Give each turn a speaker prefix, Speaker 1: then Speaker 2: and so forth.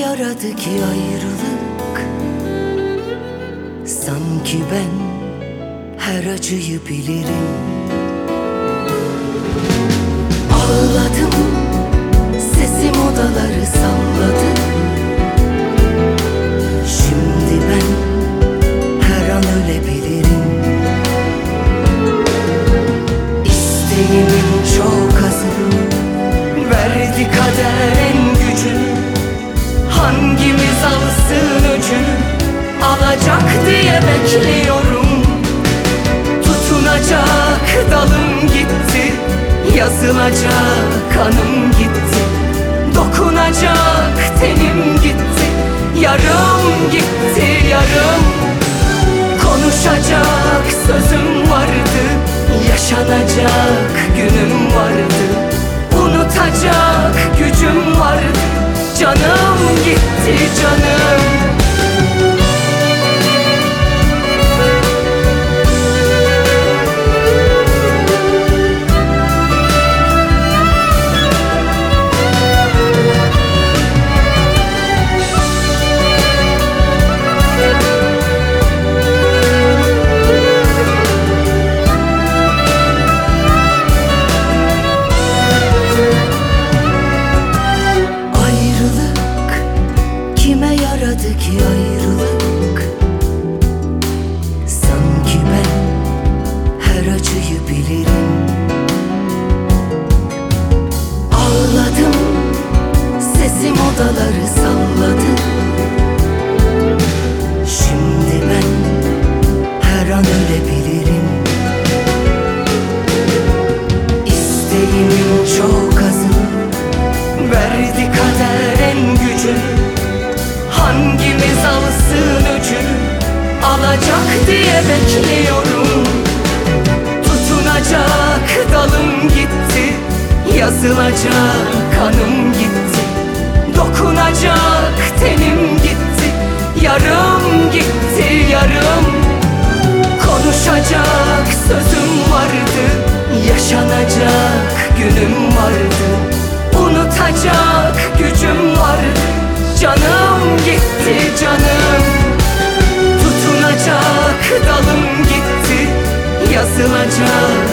Speaker 1: Yaradı ki ayrılık. Sanki ben her acıyı bilirim Hangimiz alsın öcünü Alacak diye bekliyorum. Tutunacak dalım gitti Yazılacak kanım gitti. Dokunacak tenim gitti Yarım gitti yarım. Konuşacak sözüm vardı Yaşanacak günüm vardı gitti canım Ayrılık yaradı ki ayrılık Sanki ben her acıyı bilirim. Ağladım sesim odaları Alacak diye bekliyorum. Tutunacak dalım gitti. Yazılacak kanım gitti. Dokunacak tenim gitti. Yarım gitti yarım. Konuşacak sözüm vardı. Yaşanacak günüm vardı. Unutacak gücüm vardı. Canım gitti canım Tutunacak dalım gitti Yazılacak